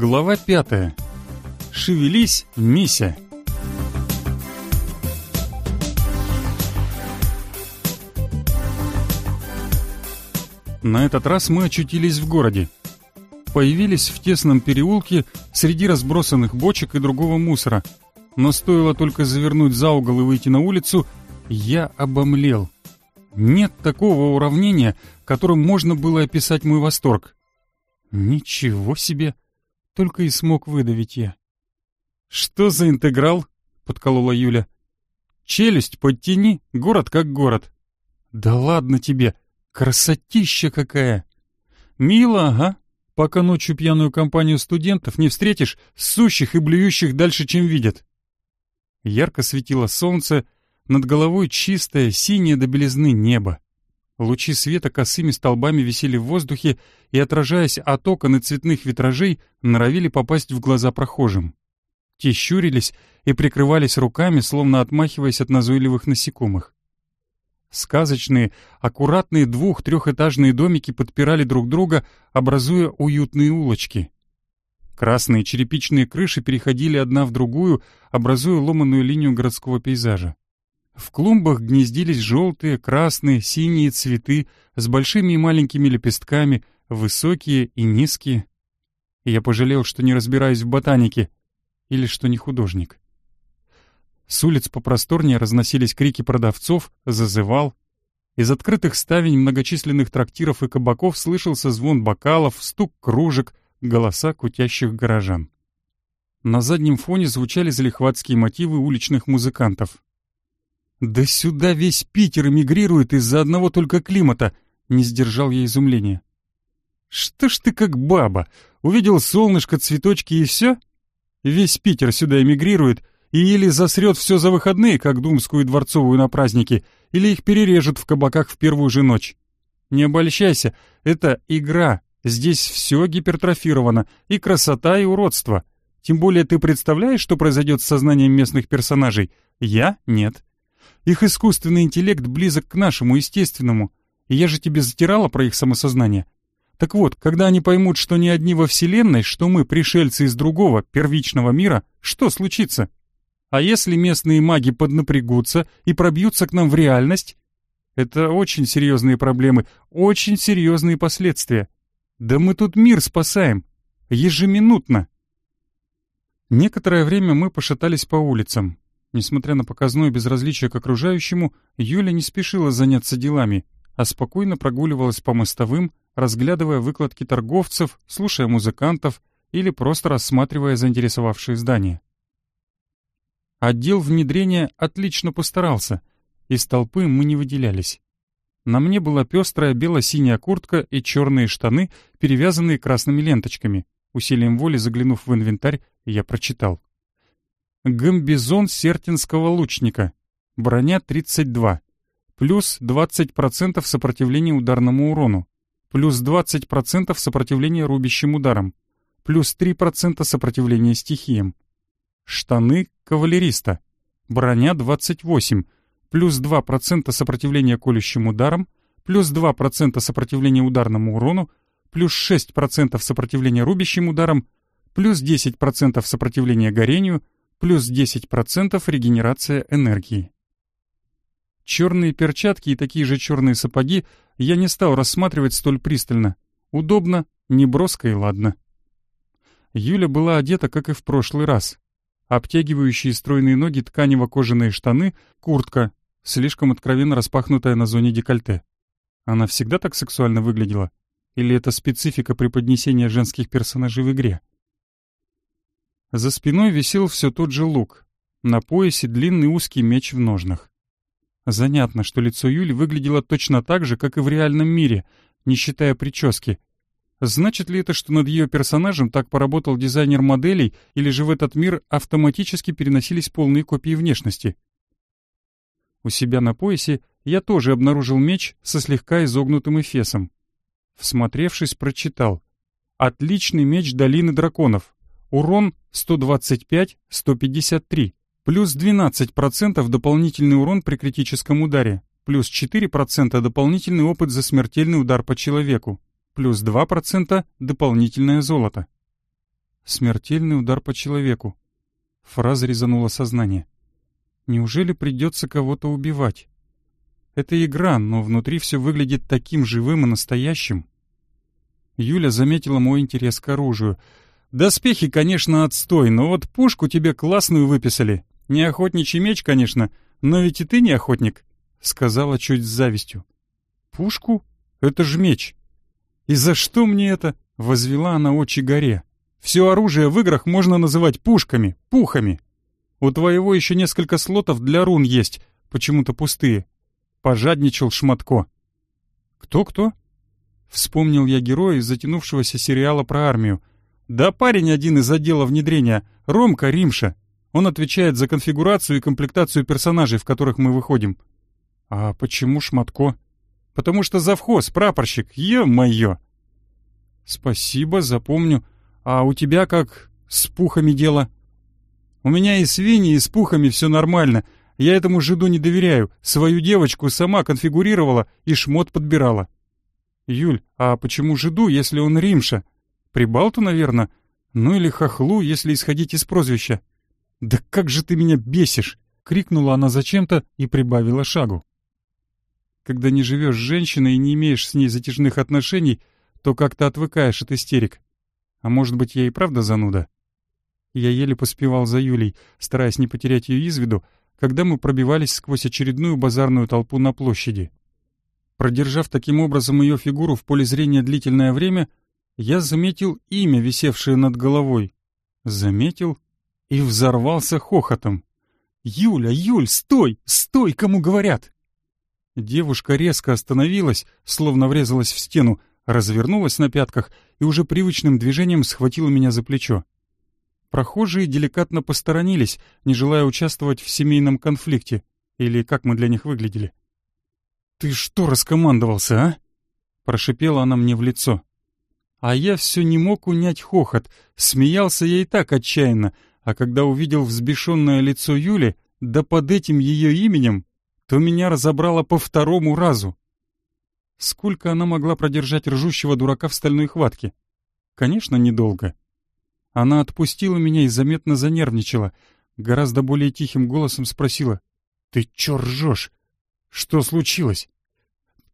Глава пятая. Шевелись, Мися. На этот раз мы очутились в городе. Появились в тесном переулке среди разбросанных бочек и другого мусора. Но стоило только завернуть за угол и выйти на улицу, я обомлел. Нет такого уравнения, которым можно было описать мой восторг. Ничего себе! Только и смог выдавить я. «Что за интеграл?» — подколола Юля. «Челюсть подтяни, город как город». «Да ладно тебе, красотища какая!» «Мило, ага, пока ночью пьяную компанию студентов не встретишь, сущих и блюющих дальше, чем видят». Ярко светило солнце, над головой чистое, синее до белизны небо. Лучи света косыми столбами висели в воздухе и, отражаясь от окон и цветных витражей, норовили попасть в глаза прохожим. Те щурились и прикрывались руками, словно отмахиваясь от назойливых насекомых. Сказочные, аккуратные двух-трехэтажные домики подпирали друг друга, образуя уютные улочки. Красные черепичные крыши переходили одна в другую, образуя ломаную линию городского пейзажа. В клумбах гнездились желтые, красные, синие цветы с большими и маленькими лепестками, высокие и низкие. Я пожалел, что не разбираюсь в ботанике, или что не художник. С улиц попросторнее разносились крики продавцов, зазывал. Из открытых ставень многочисленных трактиров и кабаков слышался звон бокалов, стук кружек, голоса кутящих горожан. На заднем фоне звучали залихватские мотивы уличных музыкантов. «Да сюда весь Питер эмигрирует из-за одного только климата!» — не сдержал я изумления. «Что ж ты как баба? Увидел солнышко, цветочки и все? Весь Питер сюда эмигрирует, и или засрет все за выходные, как Думскую и Дворцовую на праздники, или их перережут в кабаках в первую же ночь. Не обольщайся, это игра, здесь все гипертрофировано, и красота, и уродство. Тем более ты представляешь, что произойдет с сознанием местных персонажей? Я — нет. Их искусственный интеллект близок к нашему естественному, и я же тебе затирала про их самосознание. Так вот, когда они поймут, что не одни во Вселенной, что мы пришельцы из другого, первичного мира, что случится? А если местные маги поднапрягутся и пробьются к нам в реальность? Это очень серьезные проблемы, очень серьезные последствия. Да мы тут мир спасаем. Ежеминутно. Некоторое время мы пошатались по улицам. Несмотря на показное безразличие к окружающему, Юля не спешила заняться делами, а спокойно прогуливалась по мостовым, разглядывая выкладки торговцев, слушая музыкантов или просто рассматривая заинтересовавшие здания. Отдел внедрения отлично постарался. Из толпы мы не выделялись. На мне была пестрая бело-синяя куртка и черные штаны, перевязанные красными ленточками. Усилием воли заглянув в инвентарь, я прочитал. Гамбизон сертинского лучника. Броня 32. Плюс 20% сопротивления ударному урону. Плюс 20% сопротивления рубящим ударам. Плюс 3% сопротивления стихиям. Штаны кавалериста. Броня 28. Плюс 2% сопротивления колющим ударам. Плюс 2% сопротивления ударному урону. Плюс 6% сопротивления рубящим ударам. Плюс 10% сопротивления горению – плюс 10% регенерация энергии. Черные перчатки и такие же черные сапоги я не стал рассматривать столь пристально. Удобно, неброско и ладно. Юля была одета, как и в прошлый раз. Обтягивающие стройные ноги тканево-кожаные штаны, куртка, слишком откровенно распахнутая на зоне декольте. Она всегда так сексуально выглядела? Или это специфика преподнесения женских персонажей в игре? За спиной висел все тот же лук. На поясе длинный узкий меч в ножнах. Занятно, что лицо Юли выглядело точно так же, как и в реальном мире, не считая прически. Значит ли это, что над ее персонажем так поработал дизайнер моделей, или же в этот мир автоматически переносились полные копии внешности? У себя на поясе я тоже обнаружил меч со слегка изогнутым эфесом. Всмотревшись, прочитал. «Отличный меч долины драконов. Урон 125-153, плюс 12% дополнительный урон при критическом ударе, плюс 4% дополнительный опыт за смертельный удар по человеку, плюс 2% дополнительное золото. Смертельный удар по человеку. Фраза резанула сознание. Неужели придется кого-то убивать? Это игра, но внутри все выглядит таким живым и настоящим. Юля заметила мой интерес к оружию. «Доспехи, конечно, отстой, но вот пушку тебе классную выписали. Не охотничий меч, конечно, но ведь и ты не охотник», — сказала чуть с завистью. «Пушку? Это ж меч». «И за что мне это?» — возвела она очи горе. Все оружие в играх можно называть пушками, пухами. У твоего еще несколько слотов для рун есть, почему-то пустые. Пожадничал Шматко. Кто-кто? Вспомнил я героя из затянувшегося сериала про армию. Да парень один из отдела внедрения, Ромка Римша. Он отвечает за конфигурацию и комплектацию персонажей, в которых мы выходим. А почему Шматко? Потому что завхоз, прапорщик, е-мое. Спасибо, запомню. А у тебя как с пухами дело? У меня и свиньи, и с пухами все нормально. Я этому жиду не доверяю. Свою девочку сама конфигурировала и шмот подбирала. Юль, а почему жиду, если он римша? Прибалту, наверное? Ну или хохлу, если исходить из прозвища. Да как же ты меня бесишь! Крикнула она зачем-то и прибавила шагу. Когда не живешь с женщиной и не имеешь с ней затяжных отношений, то как-то отвыкаешь от истерик. А может быть, я и правда зануда? Я еле поспевал за Юлей, стараясь не потерять ее из виду, когда мы пробивались сквозь очередную базарную толпу на площади. Продержав таким образом ее фигуру в поле зрения длительное время, я заметил имя, висевшее над головой. Заметил и взорвался хохотом. «Юля, Юль, стой! Стой, кому говорят!» Девушка резко остановилась, словно врезалась в стену, развернулась на пятках и уже привычным движением схватила меня за плечо. Прохожие деликатно посторонились, не желая участвовать в семейном конфликте, или как мы для них выглядели. «Ты что раскомандовался, а?» — прошипела она мне в лицо. А я все не мог унять хохот, смеялся я и так отчаянно, а когда увидел взбешенное лицо Юли, да под этим ее именем, то меня разобрало по второму разу. Сколько она могла продержать ржущего дурака в стальной хватке? Конечно, недолго. Она отпустила меня и заметно занервничала. Гораздо более тихим голосом спросила. «Ты чё ржёшь? Что случилось?»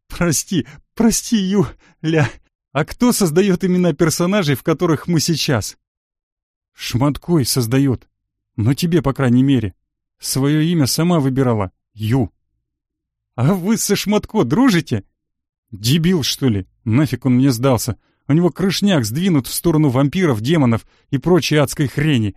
«Прости, прости, Юля. А кто создает имена персонажей, в которых мы сейчас?» «Шматкой создает. Но тебе, по крайней мере. Свое имя сама выбирала. Ю». «А вы со Шматко дружите?» Дебил, что ли? Нафиг он мне сдался? У него крышняк сдвинут в сторону вампиров, демонов и прочей адской хрени.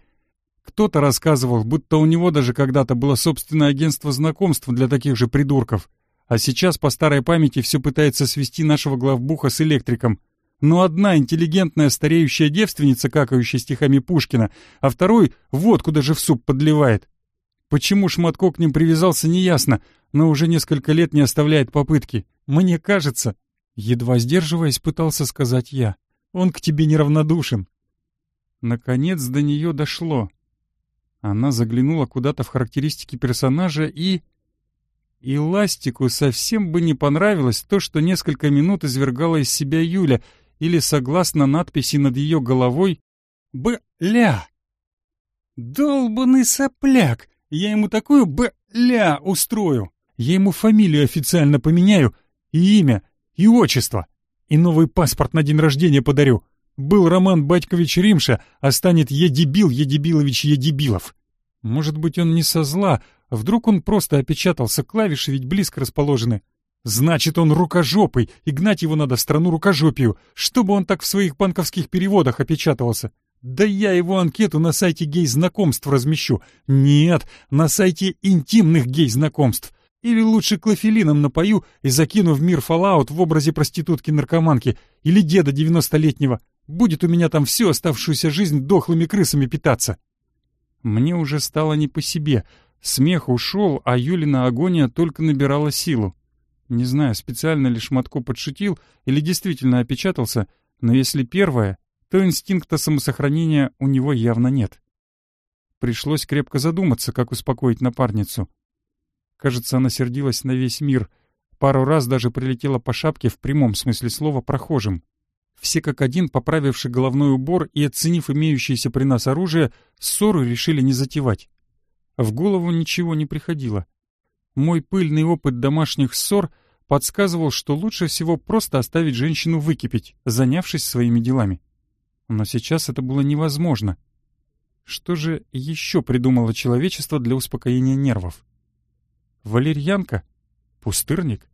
Кто-то рассказывал, будто у него даже когда-то было собственное агентство знакомств для таких же придурков. А сейчас по старой памяти все пытается свести нашего главбуха с электриком. Но одна интеллигентная стареющая девственница, какающая стихами Пушкина, а второй водку даже в суп подливает. Почему Шматко к ним привязался, неясно, но уже несколько лет не оставляет попытки. Мне кажется, едва сдерживаясь, пытался сказать я, он к тебе неравнодушен. Наконец до нее дошло. Она заглянула куда-то в характеристики персонажа и... И Ластику совсем бы не понравилось то, что несколько минут извергала из себя Юля, или, согласно надписи над ее головой, «Бля!» «Долбанный сопляк! Я ему такую «бля» устрою! Я ему фамилию официально поменяю и имя, и отчество. И новый паспорт на день рождения подарю. Был Роман Батькович Римша, а станет Едебил Едебилович Едебилов. Может быть, он не со зла, а вдруг он просто опечатался, клавиши ведь близко расположены. Значит, он рукожопый, и гнать его надо в страну рукожопию, чтобы он так в своих банковских переводах опечатывался. Да я его анкету на сайте гей-знакомств размещу. Нет, на сайте интимных гей-знакомств. Или лучше клофелином напою и закину в мир Fallout в образе проститутки-наркоманки или деда девяностолетнего. Будет у меня там всю оставшуюся жизнь дохлыми крысами питаться. Мне уже стало не по себе. Смех ушел, а Юлина агония только набирала силу. Не знаю, специально ли Шматко подшутил или действительно опечатался, но если первое, то инстинкта самосохранения у него явно нет. Пришлось крепко задуматься, как успокоить напарницу. Кажется, она сердилась на весь мир. Пару раз даже прилетела по шапке в прямом смысле слова прохожим. все как один, поправивши головной убор и оценив имеющееся при нас оружие, ссору решили не затевать. В голову ничего не приходило. Мой пыльный опыт домашних ссор подсказывал, что лучше всего просто оставить женщину выкипеть, занявшись своими делами. Но сейчас это было невозможно. Что же еще придумало человечество для успокоения нервов? Валерьянка? Пустырник?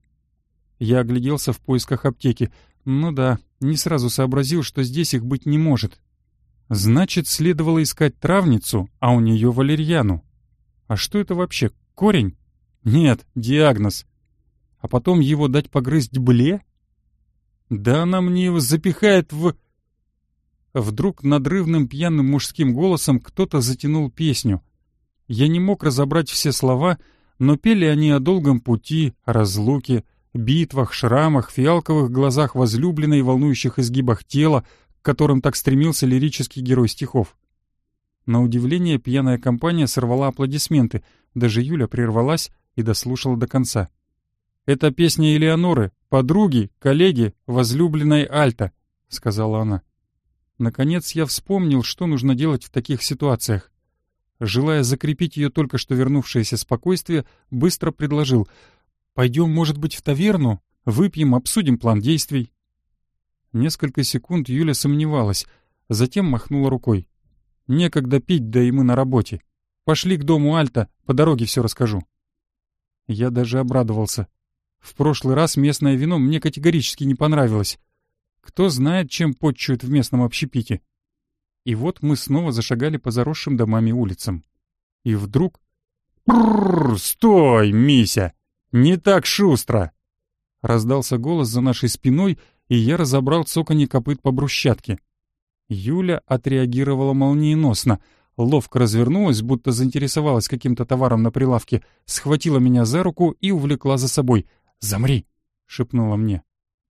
Я огляделся в поисках аптеки. Ну да, не сразу сообразил, что здесь их быть не может. Значит, следовало искать травницу, а у нее валерьяну. А что это вообще, корень? Нет, диагноз. А потом его дать погрызть бле? Да она мне его запихает в... Вдруг надрывным пьяным мужским голосом кто-то затянул песню. Я не мог разобрать все слова, но пели они о долгом пути, о разлуке, битвах, шрамах, фиалковых глазах возлюбленной и волнующих изгибах тела, к которым так стремился лирический герой стихов. На удивление пьяная компания сорвала аплодисменты, даже Юля прервалась и дослушала до конца. «Это песня Элеоноры, подруги, коллеги, возлюбленной Альта», — сказала она. Наконец я вспомнил, что нужно делать в таких ситуациях. Желая закрепить ее только что вернувшееся спокойствие, быстро предложил — Пойдем, может быть, в таверну? Выпьем, обсудим план действий». Несколько секунд Юля сомневалась, затем махнула рукой. «Некогда пить, да и мы на работе. Пошли к дому Альта, по дороге все расскажу». Я даже обрадовался. В прошлый раз местное вино мне категорически не понравилось. Кто знает, чем подчуют в местном общепите. И вот мы снова зашагали по заросшим домами улицам. И вдруг... «Стой, Мися!» «Не так шустро!» Раздался голос за нашей спиной, и я разобрал цоканье копыт по брусчатке. Юля отреагировала молниеносно, ловко развернулась, будто заинтересовалась каким-то товаром на прилавке, схватила меня за руку и увлекла за собой. «Замри!» — шепнула мне.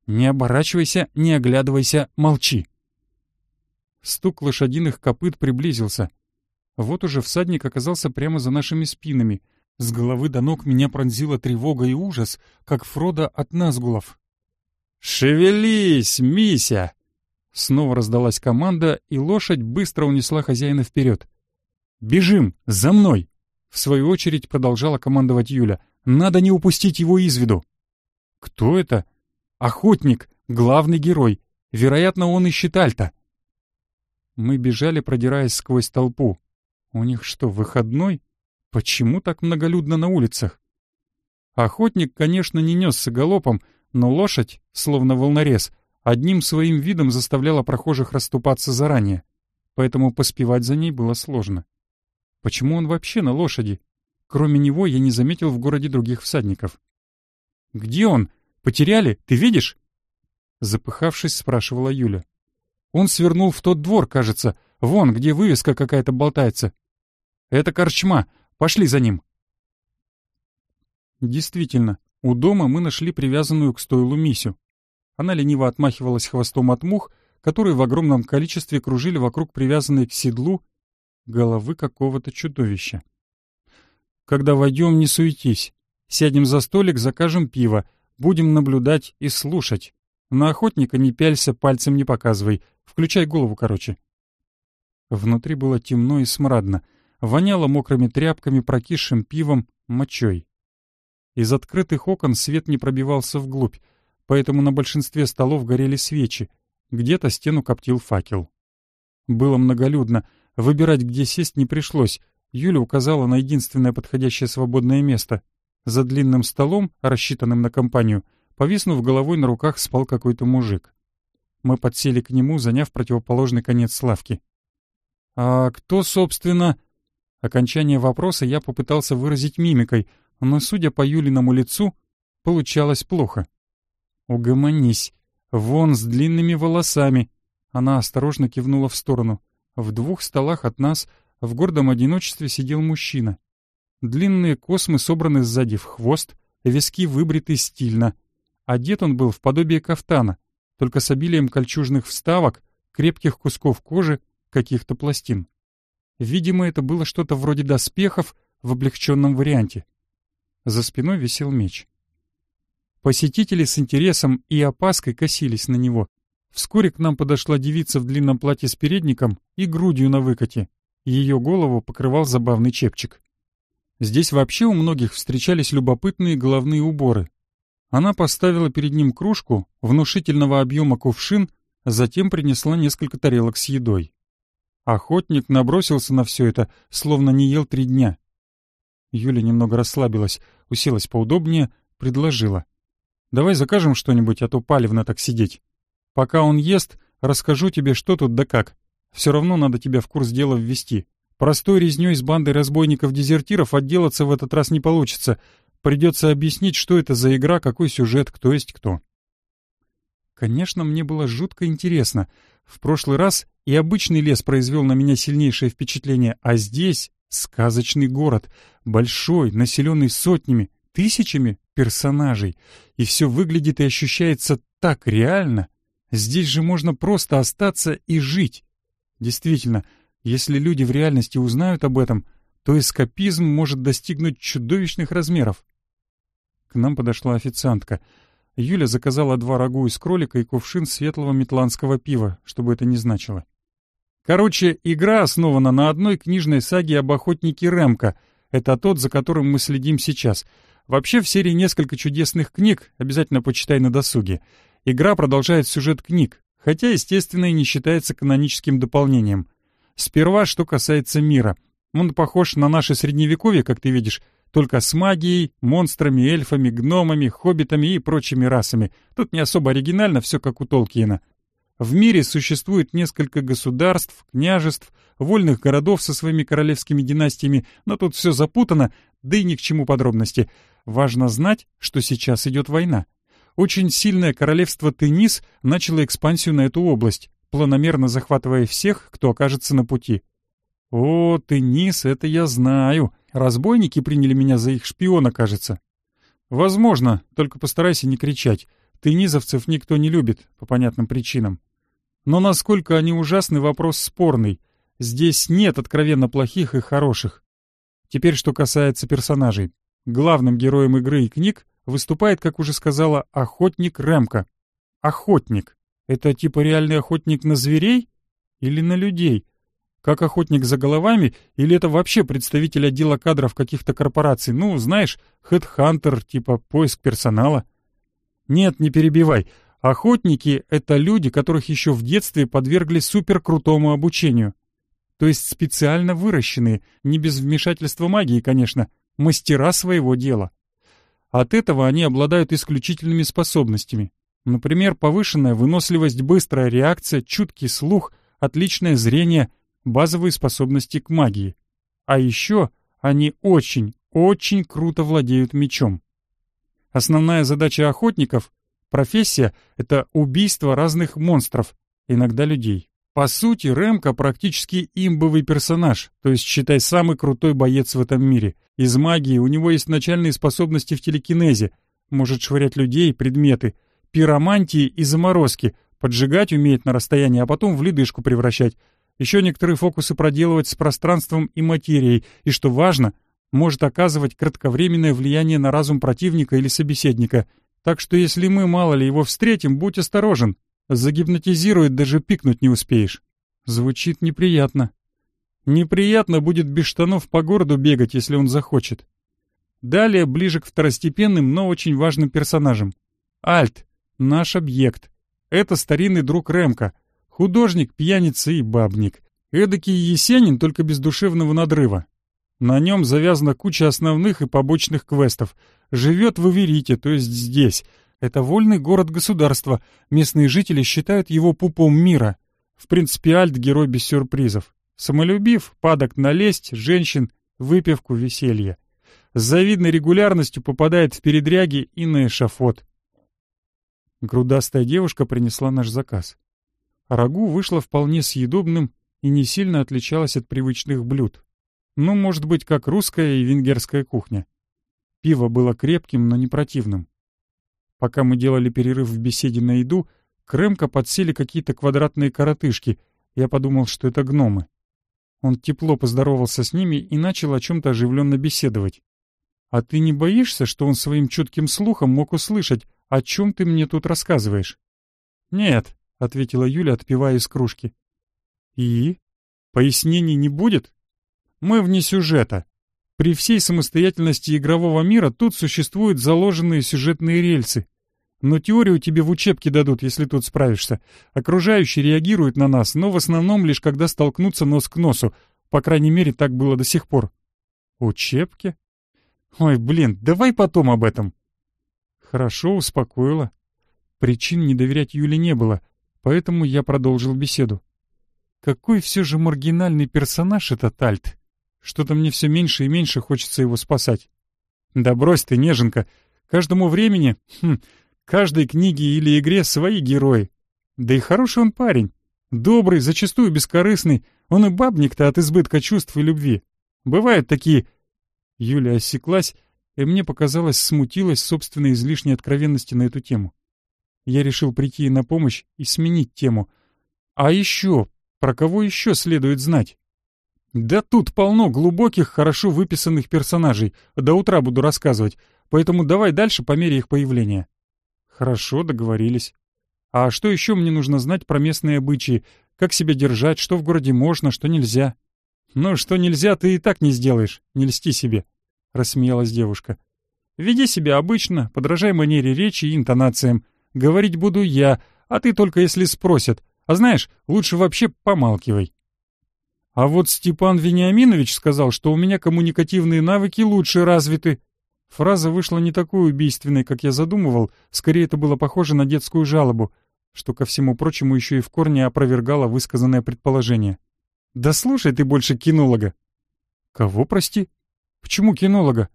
«Не оборачивайся, не оглядывайся, молчи!» Стук лошадиных копыт приблизился. Вот уже всадник оказался прямо за нашими спинами — с головы до ног меня пронзила тревога и ужас, как Фрода от Назгулов. «Шевелись, Мися!» Снова раздалась команда, и лошадь быстро унесла хозяина вперед. «Бежим! За мной!» В свою очередь продолжала командовать Юля. «Надо не упустить его из виду!» «Кто это?» «Охотник, главный герой. Вероятно, он ищет Альта». Мы бежали, продираясь сквозь толпу. «У них что, выходной?» Почему так многолюдно на улицах? Охотник, конечно, не несся галопом, но лошадь, словно волнорез, одним своим видом заставляла прохожих расступаться заранее, поэтому поспевать за ней было сложно. Почему он вообще на лошади? Кроме него я не заметил в городе других всадников. «Где он? Потеряли? Ты видишь?» Запыхавшись, спрашивала Юля. «Он свернул в тот двор, кажется. Вон, где вывеска какая-то болтается. Это корчма. Пошли за ним!» Действительно, у дома мы нашли привязанную к стойлу Мисю. Она лениво отмахивалась хвостом от мух, которые в огромном количестве кружили вокруг привязанной к седлу головы какого-то чудовища. «Когда войдем, не суетись. Сядем за столик, закажем пиво, будем наблюдать и слушать. На охотника не пялься, пальцем не показывай. Включай голову, короче». Внутри было темно и смрадно — воняло мокрыми тряпками, прокисшим пивом, мочой. Из открытых окон свет не пробивался вглубь, поэтому на большинстве столов горели свечи, где-то стену коптил факел. Было многолюдно, выбирать, где сесть, не пришлось. Юля указала на единственное подходящее свободное место. За длинным столом, рассчитанным на компанию, повиснув головой на руках, спал какой-то мужик. Мы подсели к нему, заняв противоположный конец лавки. «А кто, собственно...» Окончание вопроса я попытался выразить мимикой, но, судя по Юлиному лицу, получалось плохо. «Угомонись. Вон с длинными волосами». Она осторожно кивнула в сторону. В двух столах от нас в гордом одиночестве сидел мужчина. Длинные космы собраны сзади в хвост, виски выбриты стильно. Одет он был в подобие кафтана, только с обилием кольчужных вставок, крепких кусков кожи, каких-то пластин. Видимо, это было что-то вроде доспехов в облегченном варианте. За спиной висел меч. Посетители с интересом и опаской косились на него. Вскоре к нам подошла девица в длинном платье с передником и грудью на выкате. Ее голову покрывал забавный чепчик. Здесь вообще у многих встречались любопытные головные уборы. Она поставила перед ним кружку, внушительного объема кувшин, затем принесла несколько тарелок с едой. Охотник набросился на все это, словно не ел три дня. Юля немного расслабилась, уселась поудобнее, предложила. «Давай закажем что-нибудь, а то палевно так сидеть». Пока он ест, расскажу тебе, что тут да как. Все равно надо тебя в курс дела ввести. Простой резнёй с бандой разбойников-дезертиров отделаться в этот раз не получится. Придется объяснить, что это за игра, какой сюжет, кто есть кто. Конечно, мне было жутко интересно. В прошлый раз и обычный лес произвел на меня сильнейшее впечатление, а здесь сказочный город, большой, населенный сотнями, тысячами персонажей, и все выглядит и ощущается так реально. Здесь же можно просто остаться и жить. Действительно, если люди в реальности узнают об этом, то эскапизм может достигнуть чудовищных размеров. К нам подошла официантка. Юля заказала два рагу из кролика и кувшин светлого метландского пива, чтобы это не значило. Короче, игра основана на одной книжной саге об охотнике Ремка. Это тот, за которым мы следим сейчас. Вообще в серии несколько чудесных книг, обязательно почитай на досуге. Игра продолжает сюжет книг, хотя, естественно, и не считается каноническим дополнением. Сперва, что касается мира. Он похож на наше средневековье, как ты видишь, только с магией, монстрами, эльфами, гномами, хоббитами и прочими расами. Тут не особо оригинально, все как у Толкиена. В мире существует несколько государств, княжеств, вольных городов со своими королевскими династиями, но тут все запутано, да и ни к чему подробности. Важно знать, что сейчас идет война очень сильное королевство Тенис начало экспансию на эту область, планомерно захватывая всех, кто окажется на пути. «О, Тенис, это я знаю. Разбойники приняли меня за их шпиона, кажется». «Возможно, только постарайся не кричать. Тенизовцев никто не любит, по понятным причинам. Но насколько они ужасны, вопрос спорный. Здесь нет откровенно плохих и хороших. Теперь, что касается персонажей. Главным героем игры и книг выступает, как уже сказала, охотник Ремка. Охотник. Это типа реальный охотник на зверей или на людей? Как охотник за головами или это вообще представитель отдела кадров каких-то корпораций? Ну, знаешь, хедхантер, типа поиск персонала. Нет, не перебивай. Охотники — это люди, которых еще в детстве подвергли суперкрутому обучению. То есть специально выращенные, не без вмешательства магии, конечно, мастера своего дела. От этого они обладают исключительными способностями. Например, повышенная выносливость, быстрая реакция, чуткий слух, отличное зрение, базовые способности к магии. А еще они очень, очень круто владеют мечом. Основная задача охотников — профессия — это убийство разных монстров, иногда людей. По сути, Рэмка практически имбовый персонаж, то есть, считай, самый крутой боец в этом мире. Из магии у него есть начальные способности в телекинезе, может швырять людей, предметы, пиромантии и заморозки, поджигать умеет на расстоянии, а потом в ледышку превращать. Еще некоторые фокусы проделывать с пространством и материей, и, что важно, может оказывать кратковременное влияние на разум противника или собеседника. Так что если мы мало ли его встретим, будь осторожен. Загипнотизирует, даже пикнуть не успеешь. Звучит неприятно. Неприятно будет без штанов по городу бегать, если он захочет. Далее ближе к второстепенным, но очень важным персонажам. Альт, наш объект. Это старинный друг Ремка. Художник, пьяница и бабник. Эдакий Есенин, только без душевного надрыва. На нем завязана куча основных и побочных квестов. Живет в Иверите, то есть здесь — это вольный город-государство, местные жители считают его пупом мира. В принципе, Альт — герой без сюрпризов. Самолюбив, падок на лесть, женщин, выпивку, веселье. С завидной регулярностью попадает в передряги и на эшафот. Грудастая девушка принесла наш заказ. Рагу вышло вполне съедобным и не сильно отличалось от привычных блюд. Ну, может быть, как русская и венгерская кухня. Пиво было крепким, но не противным. Пока мы делали перерыв в беседе на еду, к Рэмко подсели какие-то квадратные коротышки. Я подумал, что это гномы. Он тепло поздоровался с ними и начал о чем-то оживленно беседовать. «А ты не боишься, что он своим чутким слухом мог услышать, о чем ты мне тут рассказываешь?» «Нет, — ответила Юля, отпивая из кружки. «И? Пояснений не будет? Мы вне сюжета. При всей самостоятельности игрового мира тут существуют заложенные сюжетные рельсы. Но теорию тебе в учебке дадут, если тут справишься. Окружающие реагируют на нас, но в основном лишь когда столкнутся нос к носу. По крайней мере, так было до сих пор. Учебки? Ой, блин, давай потом об этом. Хорошо, успокоила. Причин не доверять Юле не было, поэтому я продолжил беседу. Какой все же маргинальный персонаж этот Альт. Что-то мне все меньше и меньше хочется его спасать. Да брось ты, неженка. Каждому времени, хм, каждой книге или игре свои герои. Да и хороший он парень. Добрый, зачастую бескорыстный. Он и бабник-то от избытка чувств и любви. Бывают такие... Юля осеклась, и мне показалось, смутилась собственной излишней откровенности на эту тему. Я решил прийти на помощь и сменить тему. А еще, про кого еще следует знать? Да тут полно глубоких, хорошо выписанных персонажей. До утра буду рассказывать, поэтому давай дальше по мере их появления. Хорошо, договорились. А что еще мне нужно знать про местные обычаи? Как себя держать, что в городе можно, что нельзя? Ну, что нельзя, ты и так не сделаешь. Не льсти себе, — рассмеялась девушка. Веди себя обычно, подражай манере речи и интонациям. Говорить буду я, а ты только если спросят. А знаешь, лучше вообще помалкивай. А вот Степан Вениаминович сказал, что у меня коммуникативные навыки лучше развиты. Фраза вышла не такой убийственной, как я задумывал, скорее это было похоже на детскую жалобу, что, ко всему прочему, еще и в корне опровергало высказанное предположение. «Да слушай ты больше кинолога». «Кого, прости?» «Почему кинолога?»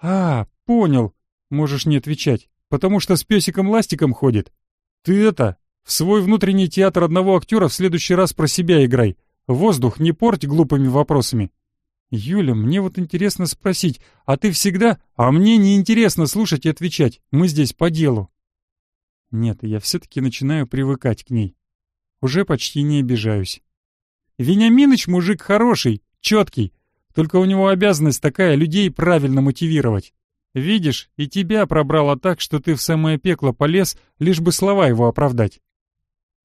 «А, понял. Можешь не отвечать потому что с песиком-ластиком ходит. Ты это, в свой внутренний театр одного актера в следующий раз про себя играй. Воздух не порть глупыми вопросами. Юля, мне вот интересно спросить, а ты всегда... А мне не интересно слушать и отвечать. Мы здесь по делу. Нет, я все-таки начинаю привыкать к ней. Уже почти не обижаюсь. Вениаминыч мужик хороший, четкий. Только у него обязанность такая людей правильно мотивировать. Видишь, и тебя пробрало так, что ты в самое пекло полез, лишь бы слова его оправдать.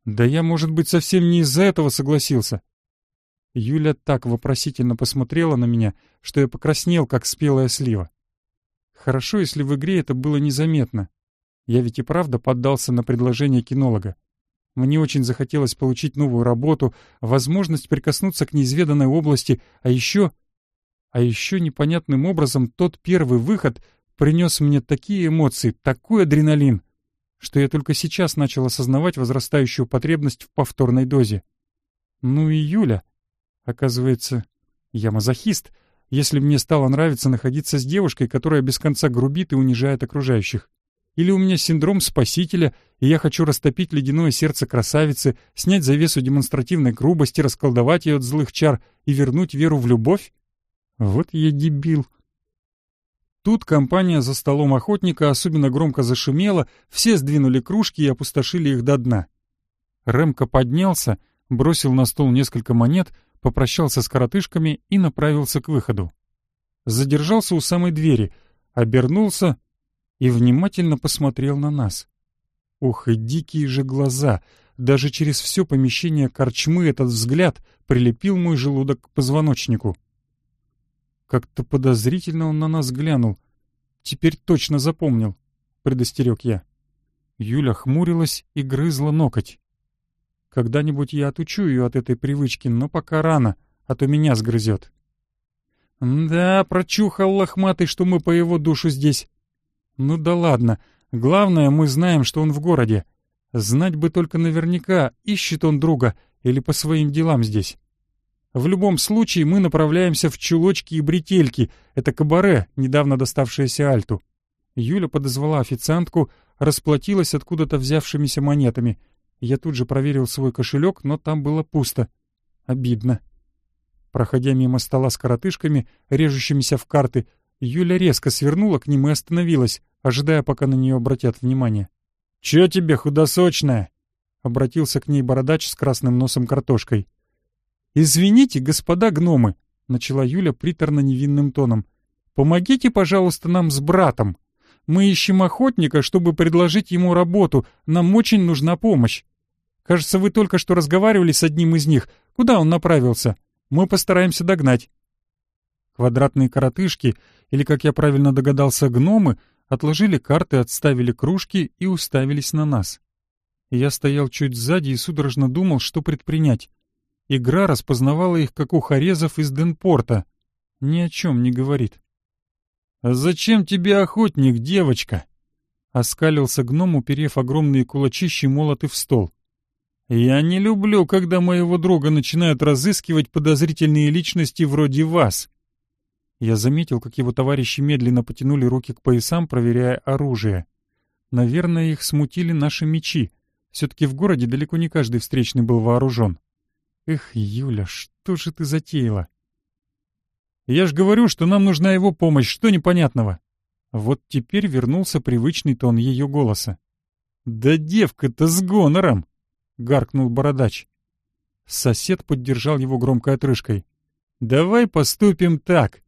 Да я, может быть, совсем не из-за этого согласился. Юля так вопросительно посмотрела на меня, что я покраснел, как спелая слива. Хорошо, если в игре это было незаметно. Я ведь и правда поддался на предложение кинолога. Мне очень захотелось получить новую работу, возможность прикоснуться к неизведанной области, а еще... А еще непонятным образом тот первый выход принес мне такие эмоции, такой адреналин, что я только сейчас начал осознавать возрастающую потребность в повторной дозе. Ну и Юля. Оказывается, я мазохист, если мне стало нравиться находиться с девушкой, которая без конца грубит и унижает окружающих. Или у меня синдром спасителя, и я хочу растопить ледяное сердце красавицы, снять завесу демонстративной грубости, расколдовать ее от злых чар и вернуть веру в любовь? Вот я дебил. Тут компания за столом охотника особенно громко зашумела, все сдвинули кружки и опустошили их до дна. Ремка поднялся, бросил на стол несколько монет, попрощался с коротышками и направился к выходу. Задержался у самой двери, обернулся и внимательно посмотрел на нас. Ух, и дикие же глаза! Даже через все помещение корчмы этот взгляд прилепил мой желудок к позвоночнику. Как-то подозрительно он на нас глянул. Теперь точно запомнил, предостерег я. Юля хмурилась и грызла ноготь. Когда-нибудь я отучу ее от этой привычки, но пока рано, а то меня сгрызет. Да, прочухал лохматый, что мы по его душу здесь. Ну да ладно, главное, мы знаем, что он в городе. Знать бы только наверняка, ищет он друга или по своим делам здесь. В любом случае мы направляемся в чулочки и бретельки. Это кабаре, недавно доставшееся Альту. Юля подозвала официантку, расплатилась откуда-то взявшимися монетами. Я тут же проверил свой кошелек, но там было пусто. Обидно. Проходя мимо стола с коротышками, режущимися в карты, Юля резко свернула к ним и остановилась, ожидая, пока на нее обратят внимание. «Чё тебе, худосочная?» — обратился к ней бородач с красным носом картошкой. «Извините, господа гномы», — начала Юля приторно-невинным тоном. «Помогите, пожалуйста, нам с братом. Мы ищем охотника, чтобы предложить ему работу. Нам очень нужна помощь. Кажется, вы только что разговаривали с одним из них. Куда он направился? Мы постараемся догнать». Квадратные коротышки, или, как я правильно догадался, гномы, отложили карты, отставили кружки и уставились на нас. Я стоял чуть сзади и судорожно думал, что предпринять. Игра распознавала их, как у хорезов из Денпорта. Ни о чем не говорит. «А зачем тебе охотник, девочка?» Оскалился гном, уперев огромные кулачищи молоты в стол. «Я не люблю, когда моего друга начинают разыскивать подозрительные личности вроде вас». Я заметил, как его товарищи медленно потянули руки к поясам, проверяя оружие. Наверное, их смутили наши мечи. Все-таки в городе далеко не каждый встречный был вооружен. Эх, Юля, что же ты затеяла? Я ж говорю, что нам нужна его помощь, что непонятного? Вот теперь вернулся привычный тон ее голоса. «Да девка-то с гонором!» — гаркнул бородач. Сосед поддержал его громкой отрыжкой. «Давай поступим так.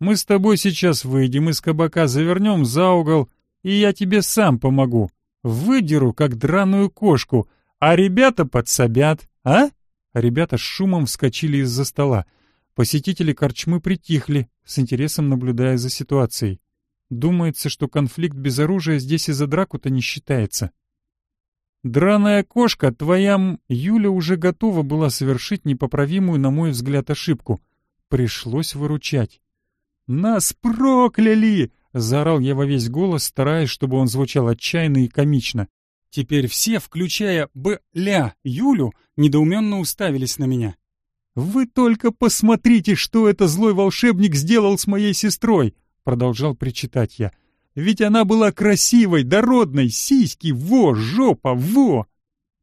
Мы с тобой сейчас выйдем из кабака, завернем за угол, и я тебе сам помогу. Выдеру, как драную кошку, а ребята подсобят, а?» Ребята с шумом вскочили из-за стола. Посетители корчмы притихли, с интересом наблюдая за ситуацией. Думается, что конфликт без оружия здесь из-за драку-то не считается. «Драная кошка, твоя...» Юля уже готова была совершить непоправимую, на мой взгляд, ошибку. Пришлось выручать. «Нас прокляли!» — заорал я во весь голос, стараясь, чтобы он звучал отчаянно и комично. Теперь все, включая Б-ля Юлю, недоуменно уставились на меня. «Вы только посмотрите, что это злой волшебник сделал с моей сестрой!» продолжал причитать я. «Ведь она была красивой, дородной, сиськи, во, жопа, во!»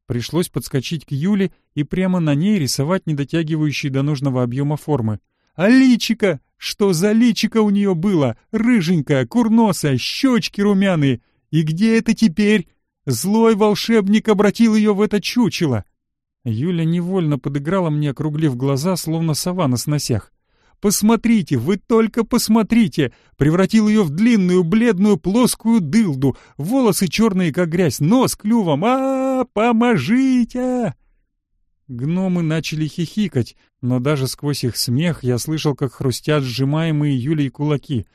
Пришлось подскочить к Юле и прямо на ней рисовать недотягивающие до нужного объема формы. «А личика? Что за личика у нее было? Рыженькая, курносая, щечки румяные. И где это теперь? Злой волшебник обратил ее в это чучело!» Юля невольно подыграла мне, округлив глаза, словно сова на сносях. Посмотрите, вы только посмотрите! Превратил ее в длинную, бледную, плоскую дылду, волосы черные, как грязь, нос клювом. а, -а, -а Помогите!» Гномы начали хихикать, но даже сквозь их смех я слышал, как хрустят сжимаемые Юлей кулаки.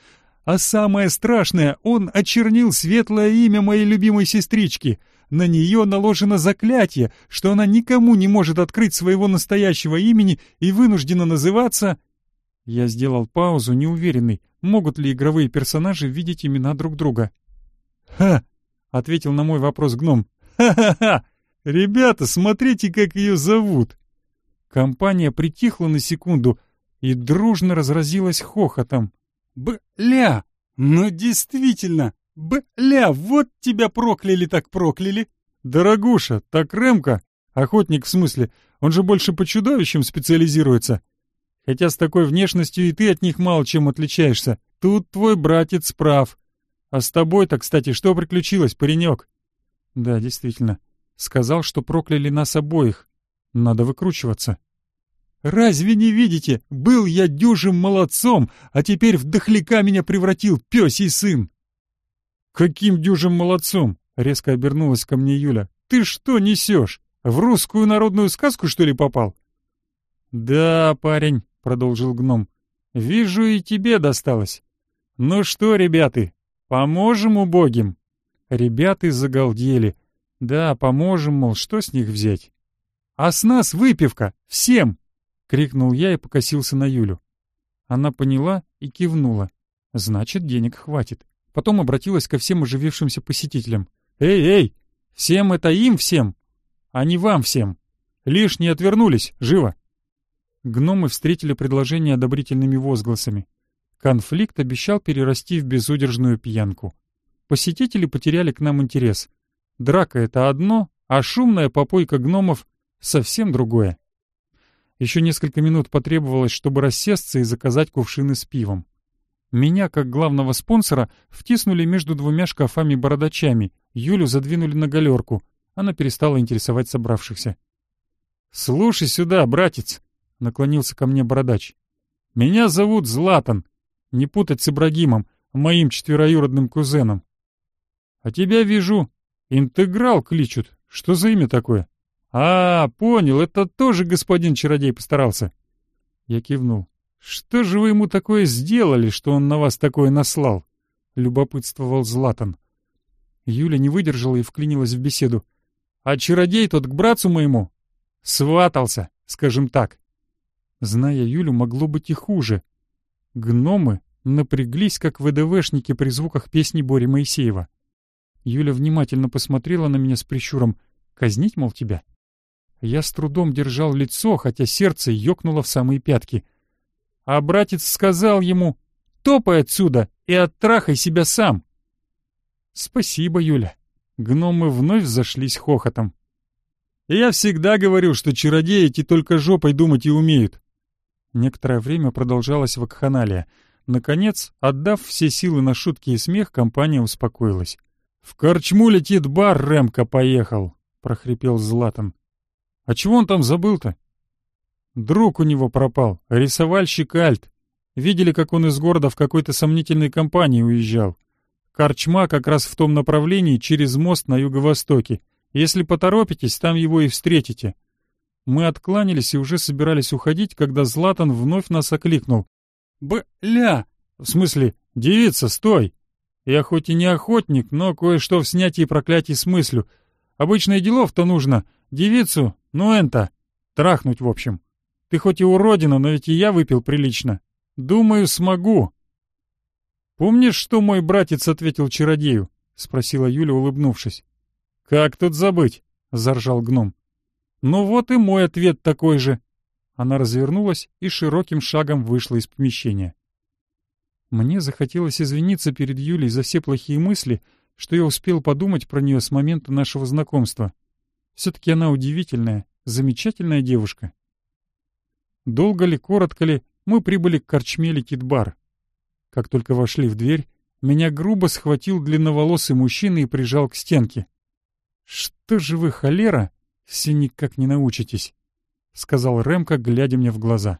А самое страшное, он очернил светлое имя моей любимой сестрички. На нее наложено заклятие, что она никому не может открыть своего настоящего имени и вынуждена называться я сделал паузу, неуверенный, могут ли игровые персонажи видеть имена друг друга. «Ха!» — ответил на мой вопрос гном. «Ха-ха-ха! Ребята, смотрите, как ее зовут!» Компания притихла на секунду и дружно разразилась хохотом. «Бля! Ну действительно! Бля! Вот тебя прокляли так прокляли!» «Дорогуша, так Ремка, охотник в смысле, он же больше по чудовищам специализируется. Хотя с такой внешностью и ты от них мало чем отличаешься. Тут твой братец прав. А с тобой-то, кстати, что приключилось, паренек? Да, действительно. Сказал, что прокляли нас обоих. Надо выкручиваться. «Разве не видите? Был я дюжим молодцом, а теперь в дохляка меня превратил пёсий сын!» «Каким дюжим молодцом?» — резко обернулась ко мне Юля. «Ты что несешь? В русскую народную сказку, что ли, попал?» «Да, парень, — продолжил гном. «Вижу, и тебе досталось. Ну что, ребята, поможем убогим?» Ребята загалдели. «Да, поможем, мол, что с них взять?» «А с нас выпивка! Всем!» — крикнул я и покосился на Юлю. Она поняла и кивнула. «Значит, денег хватит». Потом обратилась ко всем оживившимся посетителям. «Эй, эй! Всем это им всем, а не вам всем! Лишние отвернулись, живо!» Гномы встретили предложение одобрительными возгласами. Конфликт обещал перерасти в безудержную пьянку. Посетители потеряли к нам интерес. Драка — это одно, а шумная попойка гномов — совсем другое. Еще несколько минут потребовалось, чтобы рассесться и заказать кувшины с пивом. Меня, как главного спонсора, втиснули между двумя шкафами-бородачами, Юлю задвинули на галерку. Она перестала интересовать собравшихся. «Слушай сюда, братец!» — наклонился ко мне бородач. «Меня зовут Златан. Не путать с Ибрагимом, моим четвероюродным кузеном. А тебя вижу. Интеграл кличут. Что за имя такое? «А, понял, это тоже господин чародей постарался». Я кивнул. «Что же вы ему такое сделали, что он на вас такое наслал?» — любопытствовал Златан. Юля не выдержала и вклинилась в беседу. «А чародей тот к братцу моему?» «Сватался, скажем так». Зная Юлю, могло быть и хуже. Гномы напряглись, как ВДВшники при звуках песни Бори Моисеева. Юля внимательно посмотрела на меня с прищуром. «Казнить, мол, тебя?» Я с трудом держал лицо, хотя сердце ёкнуло в самые пятки. А братец сказал ему «Топай отсюда и оттрахай себя сам!» «Спасибо, Юля». Гномы вновь зашлись хохотом. «Я всегда говорю, что чародеи эти только жопой думать и умеют». Некоторое время продолжалась вакханалия. Наконец, отдав все силы на шутки и смех, компания успокоилась. «В корчму летит бар, Ремка поехал», — прохрипел Златан. «А чего он там забыл-то?» «Друг у него пропал, рисовальщик Альт. Видели, как он из города в какой-то сомнительной компании уезжал. Корчма как раз в том направлении через мост на юго-востоке. Если поторопитесь, там его и встретите». Мы откланялись и уже собирались уходить, когда Златан вновь нас окликнул. «Бля! В смысле, девица, стой! Я хоть и не охотник, но кое-что в снятии проклятий смыслю. Обычное делов-то нужно. Девицу, ну энто, трахнуть в общем. Ты хоть и уродина, но ведь и я выпил прилично. Думаю, смогу». «Помнишь, что мой братец ответил чародею?» — спросила Юля, улыбнувшись. «Как тут забыть?» — заржал гном. «Ну вот и мой ответ такой же». Она развернулась и широким шагом вышла из помещения. Мне захотелось извиниться перед Юлей за все плохие мысли, что я успел подумать про нее с момента нашего знакомства. Все-таки она удивительная, замечательная девушка. Долго ли, коротко ли, мы прибыли к корчме Ликит-бар. Как только вошли в дверь, меня грубо схватил длинноволосый мужчина и прижал к стенке. «Что же вы, холера, все никак не научитесь», — сказал Ремка, глядя мне в глаза.